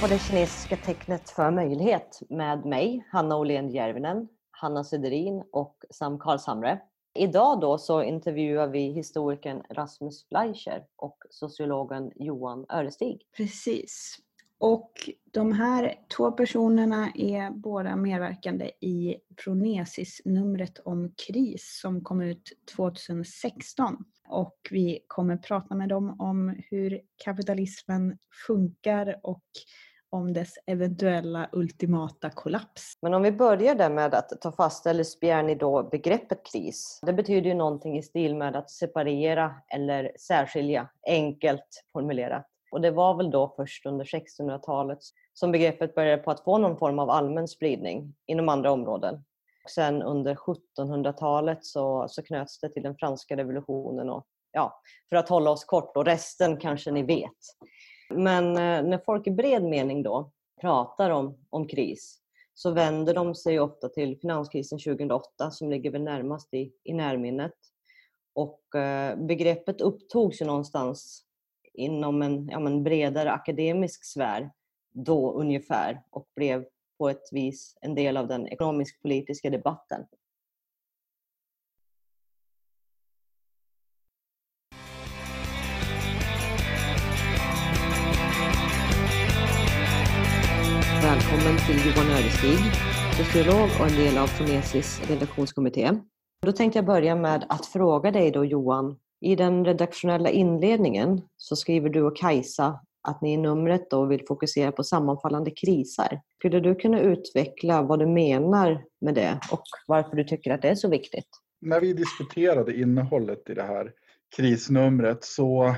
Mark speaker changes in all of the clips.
Speaker 1: på det kinesiska tecknet för möjlighet med mig, Hanna Åhlén Järvinen, Hanna Sederin och Sam Karlshamre. Idag då så intervjuar vi historikern Rasmus Fleischer och sociologen Johan Örestig.
Speaker 2: Precis. Och de här två personerna är båda medverkande i Pronesis-numret om kris som kom ut 2016. Och vi kommer prata med dem om hur kapitalismen funkar och om dess eventuella ultimata kollaps.
Speaker 1: Men om vi börjar där med att ta fast eller spjärna då begreppet kris. Det betyder ju någonting i stil med att separera eller särskilja, enkelt formulerat. Och det var väl då först under 1600-talet som begreppet började på att få någon form av allmän spridning inom andra områden. Och Sen under 1700-talet så, så knöts det till den franska revolutionen och ja, för att hålla oss kort och resten kanske ni vet. Men eh, när folk i bred mening då pratar om, om kris så vänder de sig ofta till finanskrisen 2008 som ligger väl närmast i, i närminnet. Och eh, begreppet upptogs ju någonstans inom en ja, men bredare akademisk sfär då ungefär och blev på ett vis en del av den ekonomisk-politiska debatten. Välkommen till Johan Ödestig, sociolog och en del av Fonesis redaktionskommitté. Då tänkte jag börja med att fråga dig då Johan, i den redaktionella inledningen så skriver du och Kajsa att ni i numret då vill fokusera på sammanfallande kriser. Skulle du kunna utveckla vad du menar med det och varför du tycker att det är så viktigt?
Speaker 3: När vi diskuterade innehållet i det här krisnumret så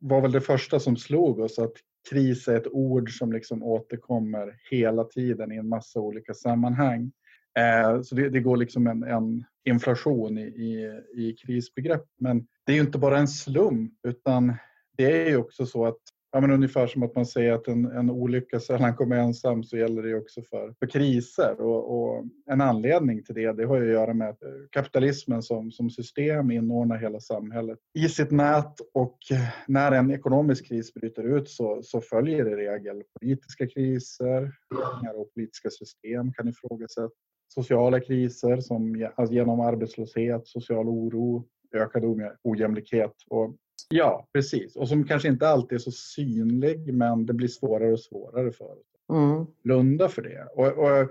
Speaker 3: var väl det första som slog oss att kris är ett ord som liksom återkommer hela tiden i en massa olika sammanhang. Eh, så det, det, går liksom en, en inflation i, i, i, krisbegrepp. Men det är ju inte bara en slump utan det är ju också så att Ja, men ungefär som att man säger att en, en olycka sällan kommer ensam så gäller det också för, för kriser. Och, och, en anledning till det, det har ju att göra med att eh, kapitalismen som, som system inordnar hela samhället i sitt nät och eh, när en ekonomisk kris bryter ut så, så följer i regel politiska kriser och politiska system kan ifrågasättas. Sociala kriser som alltså genom arbetslöshet, social oro, ökad ojämlikhet. Och Ja, precis. Och som kanske inte alltid är så synlig men det blir svårare och svårare för oss. Mm. Blunda för det. Och, och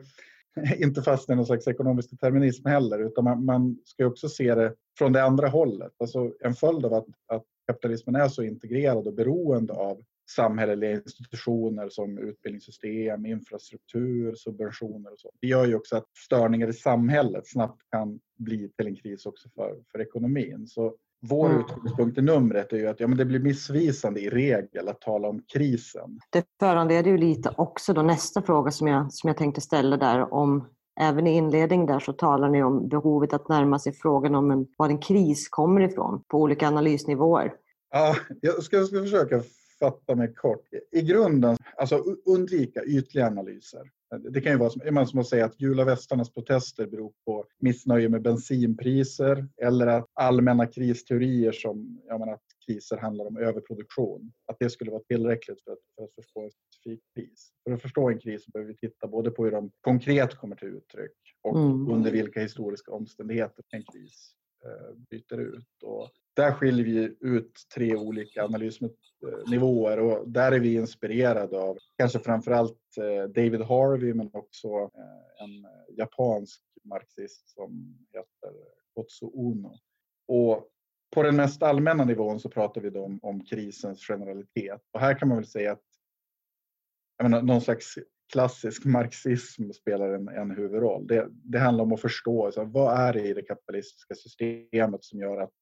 Speaker 3: inte fastna i någon slags ekonomisk determinism heller utan man, man ska också se det från det andra hållet. Alltså en följd av att, att kapitalismen är så integrerad och beroende av samhälleliga institutioner som utbildningssystem, infrastruktur, subventioner och så. Det gör ju också att störningar i samhället snabbt kan bli till en kris också för, för ekonomin. Så vår mm. utgångspunkt i numret är ju att ja, men det blir missvisande i regel att tala om krisen.
Speaker 1: Det föranleder ju lite också då nästa fråga som jag, som jag tänkte ställa där om Även i inledningen där så talar ni om behovet att närma sig frågan om en, var en kris kommer ifrån på olika analysnivåer.
Speaker 3: Ja, jag ska, ska försöka fatta mig kort. I grunden, alltså undvika ytliga analyser. Det kan ju vara som, som att säga att gula västarnas protester beror på missnöje med bensinpriser eller att allmänna kristeorier som ja, men att kriser handlar om överproduktion. Att det skulle vara tillräckligt för att, för att förstå ett specifikt kris. För att förstå en kris behöver vi titta både på hur de konkret kommer till uttryck och mm. under vilka historiska omständigheter en kris eh, byter ut. Och där skiljer vi ut tre olika analysnivåer och där är vi inspirerade av kanske framförallt eh, David Harvey men också eh, en japansk marxist som heter Kotsu Ono. Och på den mest allmänna nivån så pratar vi då om, om krisens generalitet och här kan man väl säga att jag menar, någon slags klassisk marxism spelar en, en huvudroll. Det, det handlar om att förstå alltså, vad är det i det kapitalistiska systemet som gör att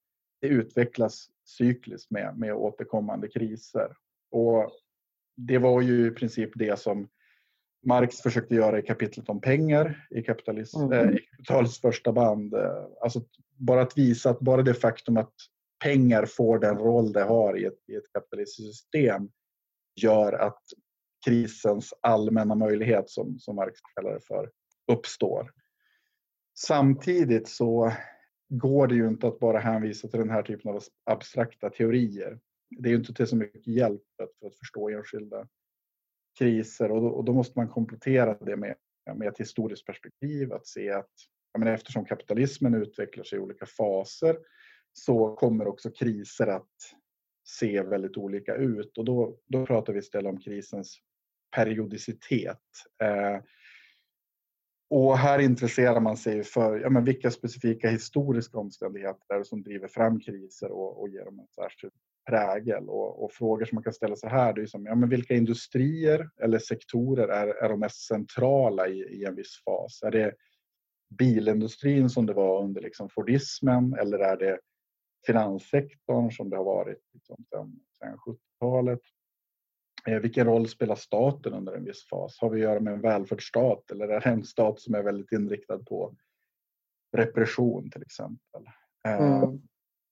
Speaker 3: det utvecklas cykliskt med, med återkommande kriser. Och det var ju i princip det som Marx försökte göra i kapitlet om pengar i, kapitalism, mm. äh, i Kapitalets första band. Alltså bara att visa att bara det faktum att pengar får den roll det har i ett, i ett kapitalistiskt system gör att krisens allmänna möjlighet, som, som Marx kallar det för, uppstår. Samtidigt så går det ju inte att bara hänvisa till den här typen av abstrakta teorier. Det är ju inte till så mycket hjälp för att förstå enskilda kriser och då, och då måste man komplettera det med, med ett historiskt perspektiv. Att se att menar, eftersom kapitalismen utvecklar sig i olika faser så kommer också kriser att se väldigt olika ut och då, då pratar vi istället om krisens periodicitet. Eh, och här intresserar man sig för ja, men vilka specifika historiska omständigheter som driver fram kriser och, och ger dem en särskild prägel. Och, och, frågor som man kan ställa sig här det är som, ja, men vilka industrier eller sektorer är, är de mest centrala i, i en viss fas? Är det bilindustrin som det var under liksom Fordismen eller är det finanssektorn som det har varit liksom sedan 70-talet? Eh, vilken roll spelar staten under en viss fas? Har vi att göra med en välfärdsstat eller är det en stat som är väldigt inriktad på repression till exempel? Eh, mm.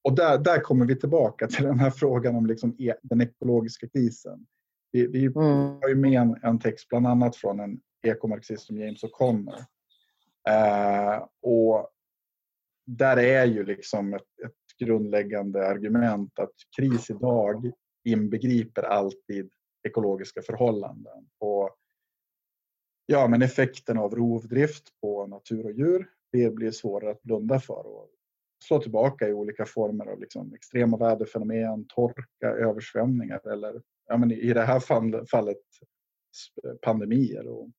Speaker 3: Och där, där kommer vi tillbaka till den här frågan om liksom e, den ekologiska krisen. Vi, vi mm. har ju med en, en, text bland annat från en ekomarxist som James O'Connor. Eh, och där är ju liksom ett, ett grundläggande argument att kris idag inbegriper alltid ekologiska förhållanden. På, ja, men effekten av rovdrift på natur och djur, det blir svårare att blunda för och slå tillbaka i olika former av liksom extrema väderfenomen, torka, översvämningar eller ja, men i det här fallet pandemier och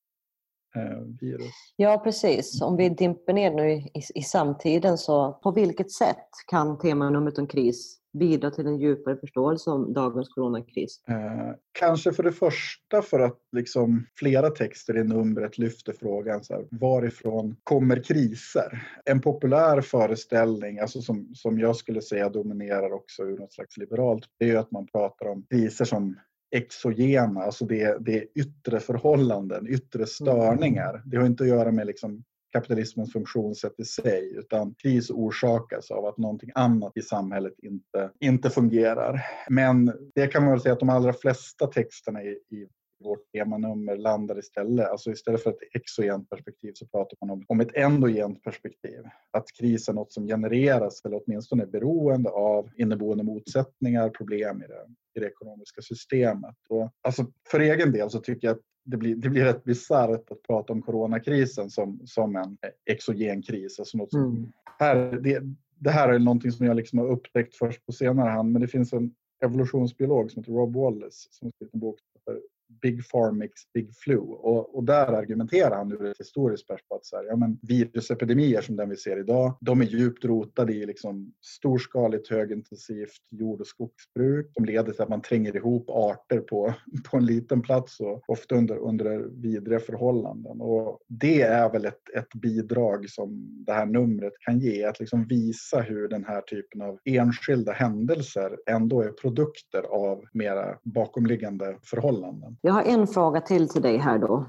Speaker 3: eh, virus.
Speaker 1: Ja, precis. Om vi dimper ner nu i, i, i samtiden så på vilket sätt kan temanumret om kris bidra till en djupare förståelse om dagens coronakris?
Speaker 3: Eh, kanske för det första för att liksom flera texter i numret lyfter frågan så här, varifrån kommer kriser? En populär föreställning, alltså som, som jag skulle säga dominerar också ur något slags liberalt, det är att man pratar om kriser som exogena, alltså det, det är yttre förhållanden, yttre störningar. Det har inte att göra med liksom kapitalismens funktionssätt i sig utan kris orsakas av att någonting annat i samhället inte, inte fungerar. Men det kan man väl säga att de allra flesta texterna i, i vårt temanummer landar istället, alltså istället för ett exogent perspektiv så pratar man om, om ett endogent perspektiv. Att kris är något som genereras eller åtminstone är beroende av inneboende motsättningar, problem i det, i det ekonomiska systemet. Och, alltså, för egen del så tycker jag att det blir, det blir rätt bisarrt att prata om coronakrisen som, som en exogen kris. Alltså något som, mm. här, det, det, här är någonting som jag liksom har upptäckt först på senare hand, men det finns en evolutionsbiolog som heter Rob Wallace som har skrivit en bok som heter Big Pharmix, Big Flu. Och, och där argumenterar han ur ett historiskt perspektiv att så här, ja, men virusepidemier som den vi ser idag, de är djupt rotade i liksom storskaligt högintensivt jord och skogsbruk som leder till att man tränger ihop arter på, på en liten plats och ofta under, under vidriga förhållanden. Och det är väl ett, ett bidrag som det här numret kan ge, att liksom visa hur den här typen av enskilda händelser ändå är produkter av mera bakomliggande förhållanden.
Speaker 1: Jag har en fråga till till dig här då.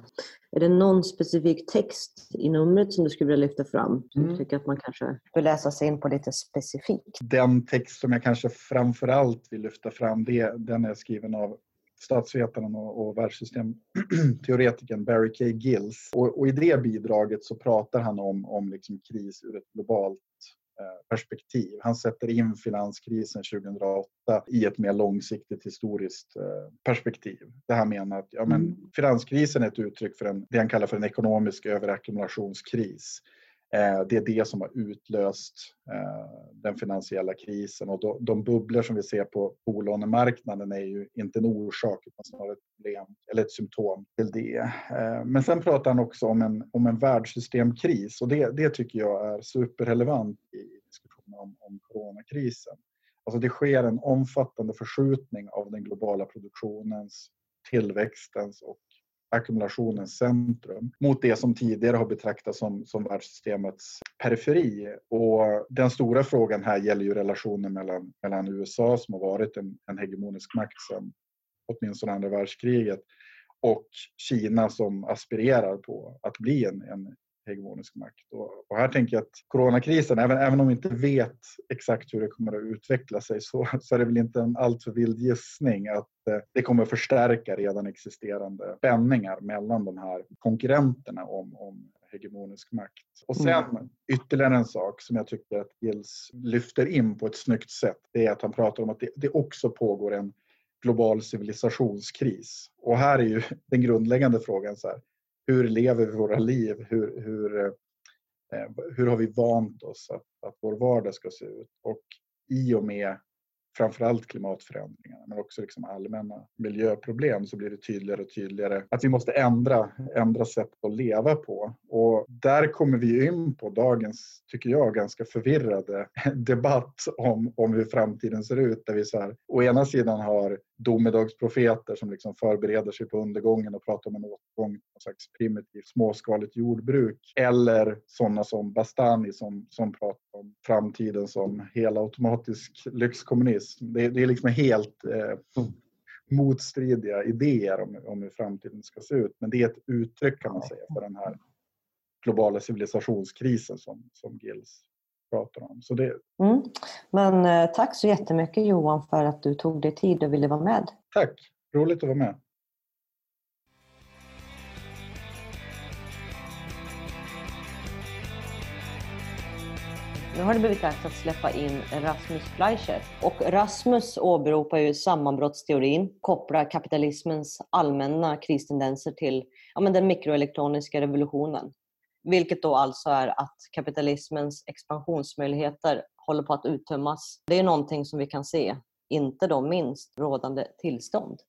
Speaker 1: Är det någon specifik text i numret som du skulle vilja lyfta fram? Som mm. du tycker att man kanske bör läsa sig in på lite specifikt?
Speaker 3: Den text som jag kanske framför allt vill lyfta fram, det, den är skriven av statsvetaren och, och världssystemteoretikern Barry K. Gills. Och, och, i det bidraget så pratar han om, om liksom kris ur ett globalt perspektiv. Han sätter in finanskrisen 2008 i ett mer långsiktigt historiskt eh, perspektiv. Det här menar att ja, men mm. finanskrisen är ett uttryck för en, det han kallar för en ekonomisk överackumulationskris. Eh, det är det som har utlöst eh, den finansiella krisen och de bubblor som vi ser på bolånemarknaden är ju inte en orsak utan snarare ett problem eller ett symptom till det. Eh, men sen pratar han också om en, om en världssystemkris och det, det tycker jag är superrelevant i diskussionen om, om coronakrisen. Alltså det sker en omfattande förskjutning av den globala produktionens, tillväxtens och ackumulationens centrum mot det som tidigare har betraktats som, som världssystemets periferi. Och den stora frågan här gäller ju relationen mellan, mellan USA som har varit en, en hegemonisk makt sedan åtminstone andra världskriget och Kina som aspirerar på att bli en, en hegemonisk makt. Och, och, här tänker jag att coronakrisen, även, även om vi inte vet exakt hur det kommer att utveckla sig så, så är det väl inte en alltför vild gissning att eh, det kommer att förstärka redan existerande spänningar mellan de här konkurrenterna om, om hegemonisk makt. Och sen mm. ytterligare en sak som jag tycker att Gills lyfter in på ett snyggt sätt. Det är att han pratar om att det, det också pågår en global civilisationskris. Och här är ju den grundläggande frågan så här, hur lever vi våra liv? Hur, hur, eh, eh, hur har vi vant oss att, att vår vardag ska se ut? Och i och med framförallt klimatförändringarna men också liksom allmänna miljöproblem så blir det tydligare och tydligare att vi måste ändra, ändra sätt att leva på. Och där kommer vi in på dagens, tycker jag, ganska förvirrade debatt om, om hur framtiden ser ut. Där vi så här, å ena sidan har domedagsprofeter som liksom förbereder sig på undergången och pratar om en återgång till något slags primitivt småskaligt jordbruk. Eller sådana som Bastani som, som pratar om framtiden som helautomatisk lyxkommunism. Det, det är liksom helt eh, motstridiga idéer om, om hur framtiden ska se ut. Men det är ett uttryck kan man säga för den här globala civilisationskrisen som, som Gills pratar om. Så det...
Speaker 1: Mm. Men eh, tack så jättemycket Johan för att du tog dig tid och ville vara med.
Speaker 3: Tack, roligt att vara med.
Speaker 1: Nu har det blivit dags att släppa in Rasmus Fleischer. Och Rasmus åberopar ju sammanbrottsteorin, kopplar kapitalismens allmänna kristendenser till ja, men den mikroelektroniska revolutionen. Vilket då alltså är att kapitalismens expansionsmöjligheter håller på att uttömmas. Det är någonting som vi kan se, inte då minst rådande tillstånd.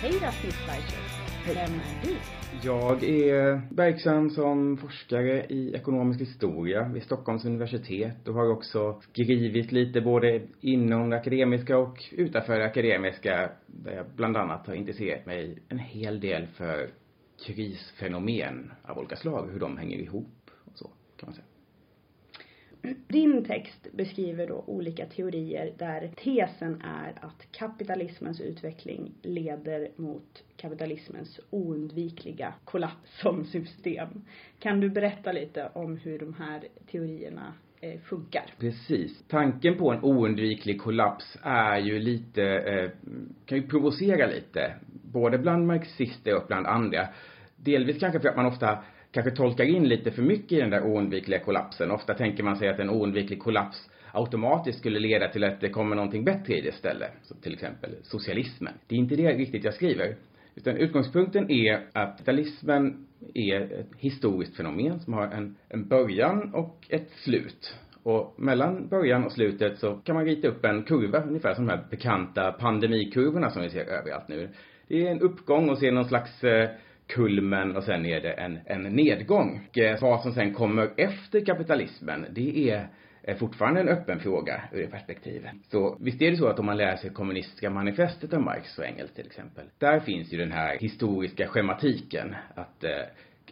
Speaker 2: Hej Rasmus Fleischer! Vem är du?
Speaker 4: Jag är verksam som forskare i ekonomisk historia vid Stockholms universitet och har också skrivit lite både inom det akademiska och utanför det akademiska där jag bland annat har intresserat mig en hel del för krisfenomen av olika slag, hur de hänger ihop och så kan man säga.
Speaker 2: Din text beskriver då olika teorier där tesen är att kapitalismens utveckling leder mot kapitalismens oundvikliga kollaps som system. Kan du berätta lite om hur de här teorierna eh, funkar?
Speaker 4: Precis. Tanken på en oundviklig kollaps är ju lite, eh, kan ju provocera lite. Både bland marxister och bland andra. Delvis kanske för att man ofta kanske tolkar in lite för mycket i den där oundvikliga kollapsen. Ofta tänker man sig att en oundviklig kollaps automatiskt skulle leda till att det kommer någonting bättre i det istället. Så till exempel socialismen. Det är inte det riktigt jag skriver. Utan utgångspunkten är att kapitalismen är ett historiskt fenomen som har en, en början och ett slut. Och mellan början och slutet så kan man rita upp en kurva, ungefär som de här bekanta pandemikurvorna som vi ser överallt nu. Det är en uppgång och sen någon slags eh, kulmen och sen är det en, en nedgång. Och eh, vad som sen kommer efter kapitalismen, det är eh, fortfarande en öppen fråga ur det perspektivet. Så visst är det så att om man läser kommunistiska manifestet av Marx och Engels till exempel, där finns ju den här historiska schematiken att eh,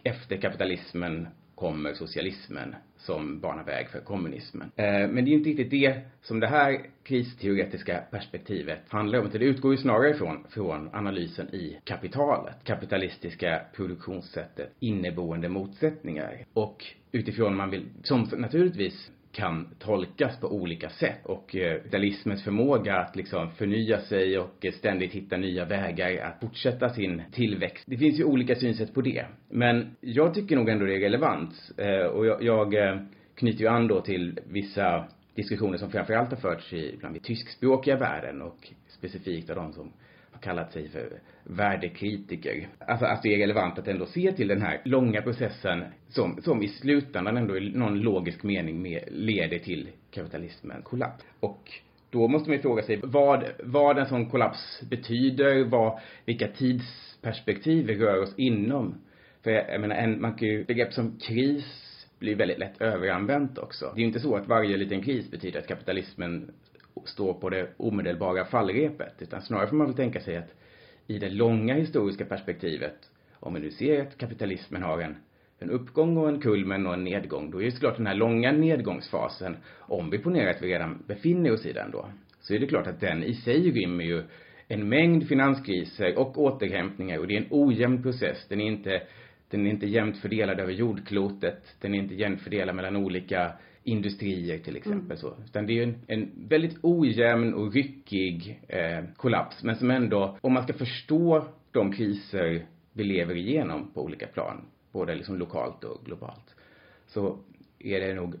Speaker 4: efter kapitalismen kommer socialismen som banar väg för kommunismen. Eh, men det är inte riktigt det som det här kristeoretiska perspektivet handlar om. Utan det utgår ju snarare ifrån, från analysen i kapitalet, kapitalistiska produktionssättet, inneboende motsättningar. Och utifrån man vill, som naturligtvis kan tolkas på olika sätt och eh, kapitalismens förmåga att liksom förnya sig och eh, ständigt hitta nya vägar att fortsätta sin tillväxt. Det finns ju olika synsätt på det. Men jag tycker nog ändå det är relevant eh, och jag, jag eh, knyter ju an då till vissa diskussioner som framförallt har förts i bland tyskspråkiga världen och specifikt av de som kallat sig för värdekritiker. Alltså att det är relevant att ändå se till den här långa processen som, som i slutändan ändå i någon logisk mening med, leder till kapitalismens kollaps. Och då måste man ju fråga sig vad, vad en sån kollaps betyder, vad, vilka tidsperspektiv vi rör oss inom. För jag, jag menar, en, man kan ju, begrepp som kris blir väldigt lätt överanvänt också. Det är ju inte så att varje liten kris betyder att kapitalismen står på det omedelbara fallrepet. Utan snarare får man väl tänka sig att i det långa historiska perspektivet, om vi nu ser att kapitalismen har en, en uppgång och en kulmen och en nedgång, då är det såklart den här långa nedgångsfasen, om vi ponerar att vi redan befinner oss i den då, så är det klart att den i sig rymmer ju en mängd finanskriser och återhämtningar och det är en ojämn process. Den är inte, den är inte jämnt fördelad över jordklotet. Den är inte jämnt fördelad mellan olika industrier till exempel mm. så. Utan det är en, en väldigt ojämn och ryckig eh, kollaps. Men som ändå, om man ska förstå de kriser vi lever igenom på olika plan, både liksom lokalt och globalt, så är det nog,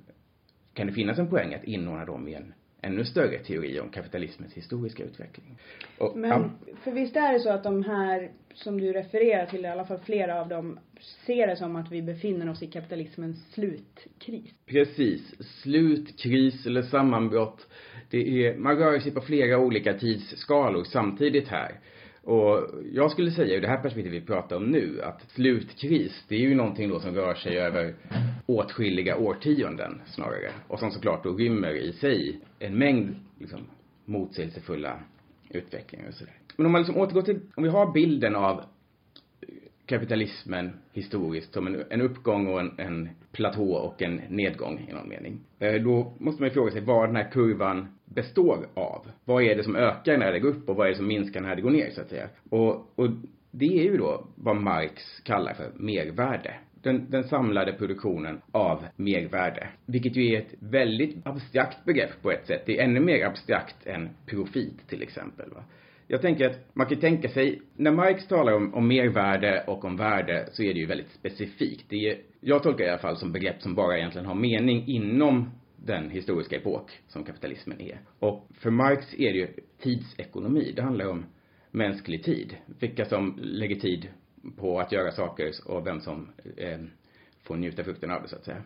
Speaker 4: kan det finnas en poäng att inordna dem i en ännu större teori om kapitalismens historiska utveckling.
Speaker 2: Och, Men, ja. för visst är det så att de här som du refererar till, i alla fall flera av dem, ser det som att vi befinner oss i kapitalismens slutkris?
Speaker 4: Precis. Slutkris eller sammanbrott. Det är, man rör sig på flera olika tidsskalor samtidigt här. Och jag skulle säga i det här perspektivet vi pratar om nu att slutkris, det är ju någonting då som rör sig över åtskilliga årtionden snarare. Och som såklart då rymmer i sig en mängd liksom motsägelsefulla utvecklingar och sådär. Men om man liksom återgår till, om vi har bilden av kapitalismen historiskt som en, en uppgång och en, en platå och en nedgång i någon mening. Eh, då måste man ju fråga sig vad den här kurvan består av. Vad är det som ökar när det går upp och vad är det som minskar när det går ner så att säga. Och, och det är ju då vad Marx kallar för mervärde. Den, den, samlade produktionen av mervärde. Vilket ju är ett väldigt abstrakt begrepp på ett sätt. Det är ännu mer abstrakt än profit till exempel. Va? Jag tänker att man kan tänka sig, när Marx talar om, om mervärde och om värde så är det ju väldigt specifikt. Det är, jag tolkar det i alla fall som begrepp som bara egentligen har mening inom den historiska epok som kapitalismen är. Och för Marx är det ju tidsekonomi. Det handlar om mänsklig tid. Vilka som lägger tid på att göra saker och vem som eh, får njuta frukten av det så att säga.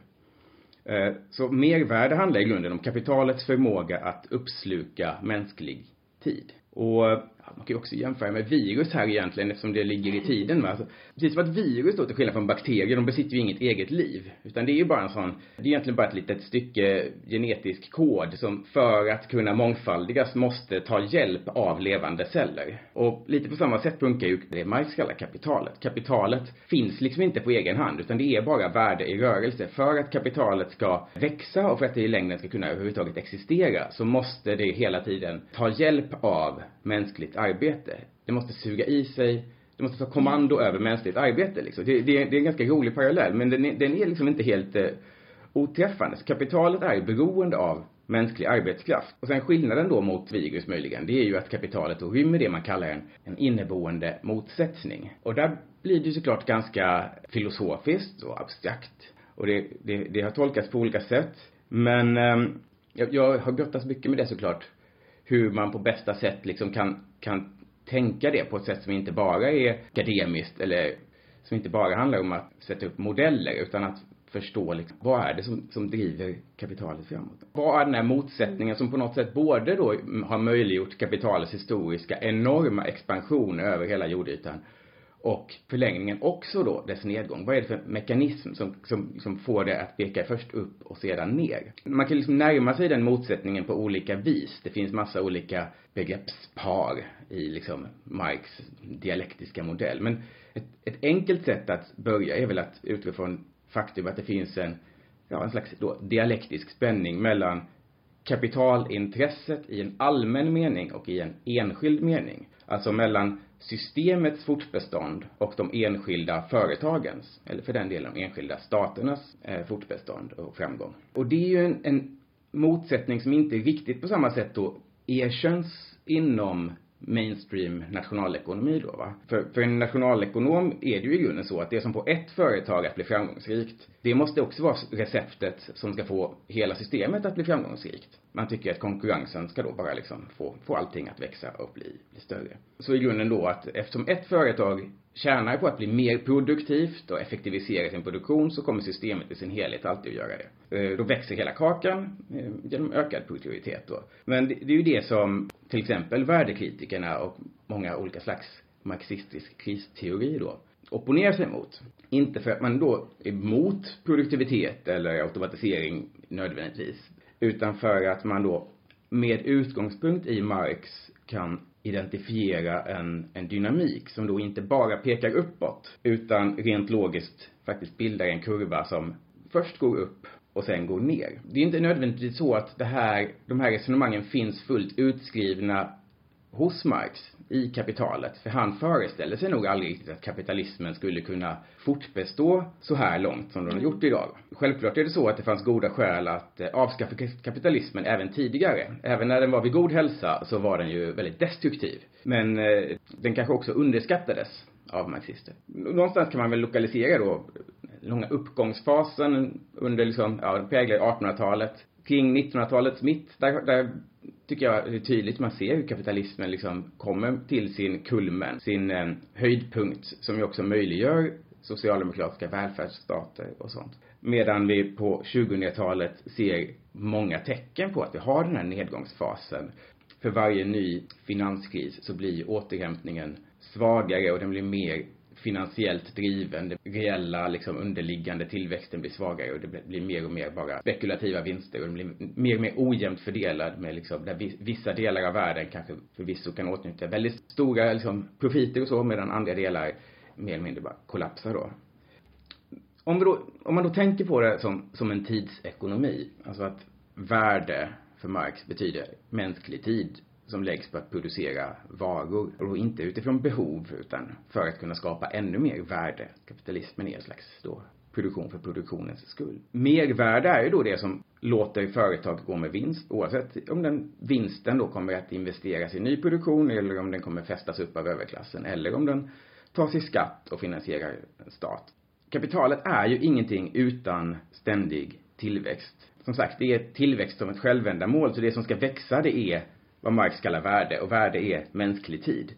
Speaker 4: Eh, så mervärde handlar i grunden om kapitalets förmåga att uppsluka mänsklig tid. Och eh, man kan ju också jämföra med virus här egentligen eftersom det ligger i tiden. va. alltså, precis som att virus då till skillnad från bakterier, de besitter ju inget eget liv. Utan det är ju bara en sån, det är egentligen bara ett litet stycke genetisk kod som för att kunna mångfaldigas måste ta hjälp av levande celler. Och lite på samma sätt funkar ju det Marx kallar kapitalet. Kapitalet finns liksom inte på egen hand utan det är bara värde i rörelse. För att kapitalet ska växa och för att det i längden ska kunna överhuvudtaget existera så måste det hela tiden ta hjälp av mänskligt arbete. Det måste suga i sig, det måste ta kommando över mänskligt arbete liksom. Det, det, det är en ganska rolig parallell, men den är, den är liksom inte helt eh, oträffande. Så kapitalet är beroende av mänsklig arbetskraft. Och sen skillnaden då mot virus möjligen, det är ju att kapitalet då rymmer det man kallar en, en inneboende motsättning. Och där blir det ju såklart ganska filosofiskt och abstrakt. Och det, det, det har tolkats på olika sätt. Men eh, jag, jag har brottats mycket med det såklart hur man på bästa sätt liksom kan, kan tänka det på ett sätt som inte bara är akademiskt eller som inte bara handlar om att sätta upp modeller utan att förstå liksom, vad är det som, som driver kapitalet framåt? Vad är den här motsättningen som på något sätt både då har möjliggjort kapitalets historiska enorma expansion över hela jordytan och förlängningen också då dess nedgång. Vad är det för mekanism som, som, som får det att peka först upp och sedan ner? Man kan liksom närma sig den motsättningen på olika vis. Det finns massa olika begreppspar i liksom Marx dialektiska modell. Men ett, ett enkelt sätt att börja är väl att utgå från faktum att det finns en, ja, en slags då dialektisk spänning mellan kapitalintresset i en allmän mening och i en enskild mening. Alltså mellan systemets fortbestånd och de enskilda företagens, eller för den delen de enskilda staternas eh, fortbestånd och framgång. Och det är ju en, en motsättning som inte riktigt på samma sätt då erkänns inom mainstream nationalekonomi då va. För, för en nationalekonom är det ju i grunden så att det som får ett företag att bli framgångsrikt, det måste också vara receptet som ska få hela systemet att bli framgångsrikt. Man tycker att konkurrensen ska då bara liksom få, få allting att växa och bli, bli större. Så i grunden då att eftersom ett företag tjänar på att bli mer produktivt och effektivisera sin produktion så kommer systemet i sin helhet alltid att göra det. Eh, då växer hela kakan eh, genom ökad produktivitet då. Men det, är ju det som till exempel värdekritikerna och många olika slags marxistisk kristeori då opponerar sig mot. Inte för att man då är emot produktivitet eller automatisering nödvändigtvis, utan för att man då med utgångspunkt i Marx kan identifiera en, en dynamik som då inte bara pekar uppåt utan rent logiskt faktiskt bildar en kurva som först går upp och sen går ner. Det är inte nödvändigtvis så att det här, de här resonemangen finns fullt utskrivna hos Marx i kapitalet. För han föreställde sig nog aldrig riktigt att kapitalismen skulle kunna fortbestå så här långt som den har gjort idag. Självklart är det så att det fanns goda skäl att eh, avskaffa kapitalismen även tidigare. Även när den var vid god hälsa så var den ju väldigt destruktiv. Men eh, den kanske också underskattades av marxister. Någonstans kan man väl lokalisera då eh, långa uppgångsfasen under liksom, ja, den präglar 1800-talet. Kring 1900-talets mitt, där, där tycker jag det är tydligt man ser hur kapitalismen liksom kommer till sin kulmen, sin eh, höjdpunkt som ju också möjliggör socialdemokratiska välfärdsstater och sånt. Medan vi på 2000-talet ser många tecken på att vi har den här nedgångsfasen. För varje ny finanskris så blir återhämtningen svagare och den blir mer finansiellt driven. Den reella liksom underliggande tillväxten blir svagare och det blir mer och mer bara spekulativa vinster och den blir mer och mer ojämnt fördelad med liksom där vissa delar av världen kanske förvisso kan åtnjuta väldigt stora liksom profiter och så medan andra delar mer eller mindre bara kollapsar då. Om, vi då, om man då tänker på det som, som en tidsekonomi, alltså att värde för Marx betyder mänsklig tid som läggs på att producera varor. Och inte utifrån behov utan för att kunna skapa ännu mer värde. Kapitalismen är en slags då produktion för produktionens skull. Mervärde är ju då det som låter företag gå med vinst oavsett om den vinsten då kommer att investeras i ny produktion eller om den kommer fästas upp av överklassen eller om den tas i skatt och finansierar en stat. Kapitalet är ju ingenting utan ständig tillväxt. Som sagt, det är tillväxt som ett självändamål, så det som ska växa det är vad Marx kallar värde och värde är mänsklig tid.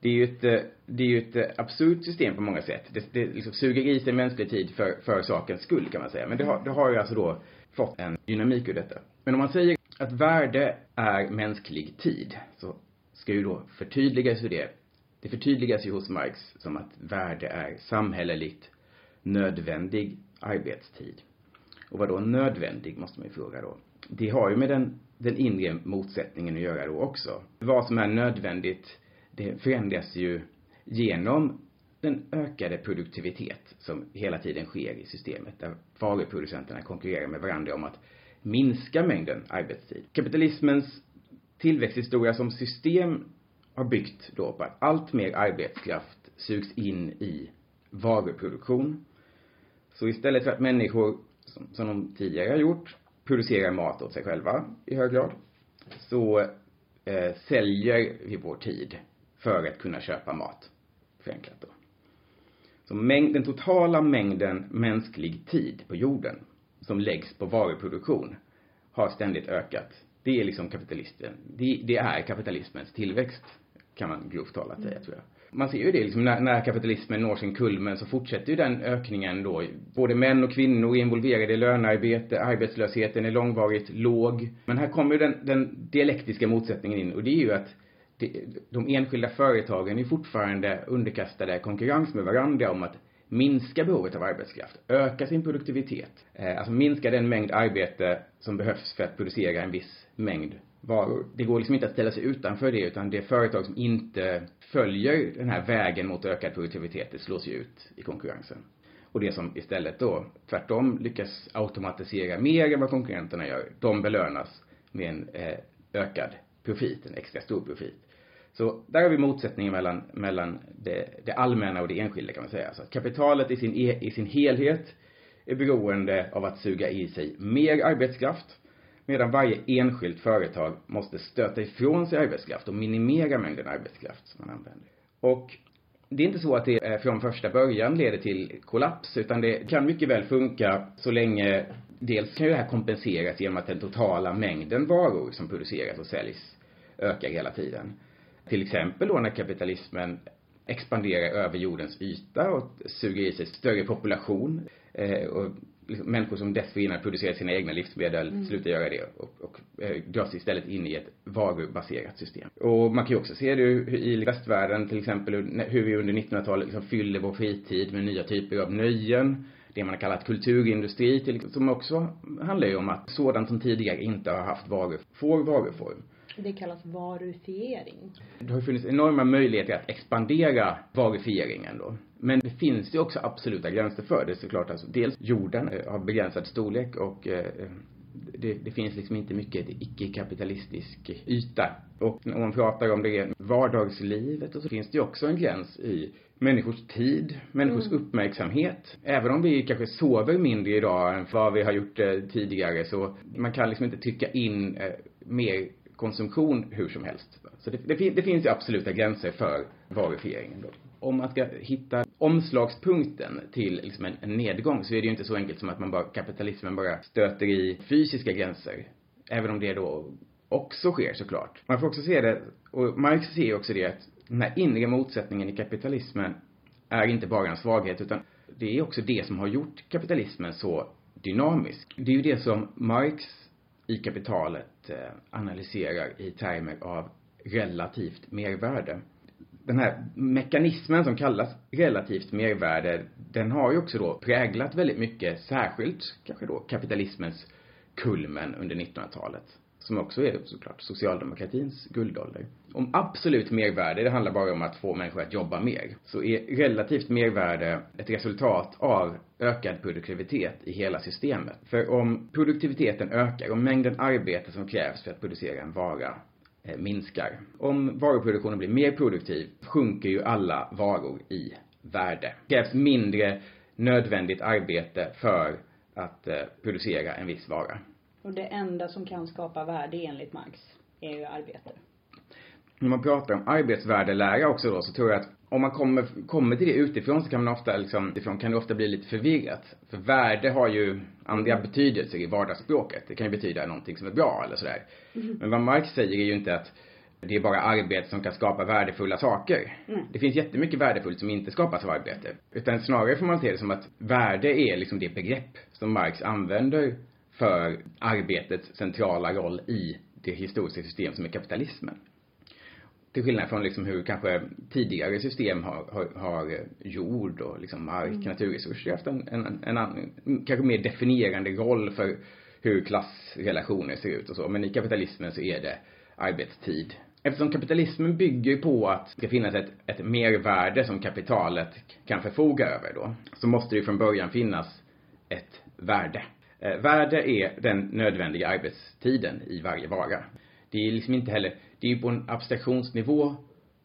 Speaker 4: Det är ju ett, eh, det är ju ett eh, absurt system på många sätt. Det, det liksom suger i sig mänsklig tid för, för sakens skull kan man säga. Men det har, det har ju alltså då fått en dynamik ur detta. Men om man säger att värde är mänsklig tid så ska ju då förtydligas ju det. Det förtydligas ju hos Marx som att värde är samhälleligt nödvändig arbetstid. Och vad då nödvändig måste man ju fråga då. Det har ju med den den inre motsättningen att göra då också. Vad som är nödvändigt, det förändras ju genom den ökade produktivitet som hela tiden sker i systemet där varuproducenterna konkurrerar med varandra om att minska mängden arbetstid. Kapitalismens tillväxthistoria som system har byggt då på att allt mer arbetskraft sugs in i varuproduktion. Så istället för att människor, som, som de tidigare har gjort, producerar mat åt sig själva i hög grad, så eh, säljer vi vår tid för att kunna köpa mat, förenklat då. Så mängd, den totala mängden mänsklig tid på jorden som läggs på varuproduktion har ständigt ökat. Det är liksom kapitalisten, det, det är kapitalismens tillväxt, kan man grovt talat säga, tror jag man ser ju det liksom när, när kapitalismen når sin kulmen så fortsätter ju den ökningen då. Både män och kvinnor är involverade i lönearbete, arbetslösheten är långvarigt låg. Men här kommer ju den, den dialektiska motsättningen in och det är ju att det, de enskilda företagen är fortfarande underkastade konkurrens med varandra om att minska behovet av arbetskraft, öka sin produktivitet, eh, alltså minska den mängd arbete som behövs för att producera en viss mängd varor. Det går liksom inte att ställa sig utanför det utan det företag som inte följer den här vägen mot ökad produktivitet, det slås ju ut i konkurrensen. Och det som istället då tvärtom lyckas automatisera mer än vad konkurrenterna gör, de belönas med en eh, ökad profit, en extra stor profit. Så där har vi motsättningen mellan, mellan det, det allmänna och det enskilda kan man säga. Så att kapitalet i sin, e, i sin helhet är beroende av att suga i sig mer arbetskraft medan varje enskilt företag måste stöta ifrån sig arbetskraft och minimera mängden arbetskraft som man använder. Och det är inte så att det från första början leder till kollaps, utan det kan mycket väl funka så länge dels kan ju det här kompenseras genom att den totala mängden varor som produceras och säljs ökar hela tiden. Till exempel då när kapitalismen expanderar över jordens yta och suger i sig större population eh, och liksom, människor som dessförinnan producerat sina egna livsmedel mm. slutar göra det och, och eh, dras istället in i ett varubaserat system. Och man kan ju också se det i västvärlden till exempel hur vi under 1900-talet liksom fyller vår fritid med nya typer av nöjen det man har kallat kulturindustri till, som också handlar ju om att sådant som tidigare inte har haft varor får varuform.
Speaker 2: Det kallas varufiering.
Speaker 4: Det har funnits enorma möjligheter att expandera varufieringen då. Men det finns ju också absoluta gränser för det såklart. Alltså, dels jorden eh, har begränsad storlek och eh, det, det, finns liksom inte mycket icke-kapitalistisk yta. Och om man pratar om det vardagslivet och så finns det ju också en gräns i människors tid, människors mm. uppmärksamhet. Även om vi kanske sover mindre idag än vad vi har gjort eh, tidigare så man kan liksom inte tycka in eh, mer konsumtion hur som helst. Så det, det, det finns ju absoluta gränser för varufieringen då. Om man ska hitta omslagspunkten till liksom en, en nedgång så är det ju inte så enkelt som att man bara, kapitalismen bara stöter i fysiska gränser. Även om det då också sker såklart. Man får också se det, och Marx ser också det att den här inre motsättningen i kapitalismen är inte bara en svaghet utan det är också det som har gjort kapitalismen så dynamisk. Det är ju det som Marx i kapitalet eh, analyserar i termer av relativt mervärde. Den här mekanismen som kallas relativt mervärde, den har ju också då präglat väldigt mycket, särskilt kanske då kapitalismens kulmen under 1900-talet som också är såklart socialdemokratins guldålder. Om absolut mervärde, det handlar bara om att få människor att jobba mer, så är relativt mervärde ett resultat av ökad produktivitet i hela systemet. För om produktiviteten ökar, om mängden arbete som krävs för att producera en vara eh, minskar. Om varuproduktionen blir mer produktiv sjunker ju alla varor i värde. Det krävs mindre nödvändigt arbete för att eh, producera en viss vara.
Speaker 2: Och det enda som kan skapa värde enligt Marx är ju arbete.
Speaker 4: När man pratar om arbetsvärdelära också då så tror jag att om man kommer, kommer till det utifrån så kan man ofta liksom, utifrån kan det ofta bli lite förvirrat. För värde har ju andra betydelser i vardagsspråket. Det kan ju betyda någonting som är bra eller sådär. Mm. Men vad Marx säger är ju inte att det är bara arbete som kan skapa värdefulla saker. Mm. Det finns jättemycket värdefullt som inte skapas av arbete. Utan snarare får man se det som att värde är liksom det begrepp som Marx använder för arbetets centrala roll i det historiska system som är kapitalismen. Till skillnad från liksom hur kanske tidigare system har, har, har jord och liksom mark, mm. naturresurser haft en, en, en, annan, kanske mer definierande roll för hur klassrelationer ser ut och så. Men i kapitalismen så är det arbetstid. Eftersom kapitalismen bygger på att det ska finnas ett, ett mervärde som kapitalet kan förfoga över då, så måste det från början finnas ett värde. Eh, värde är den nödvändiga arbetstiden i varje vara. Det är liksom inte heller, det är ju på en abstraktionsnivå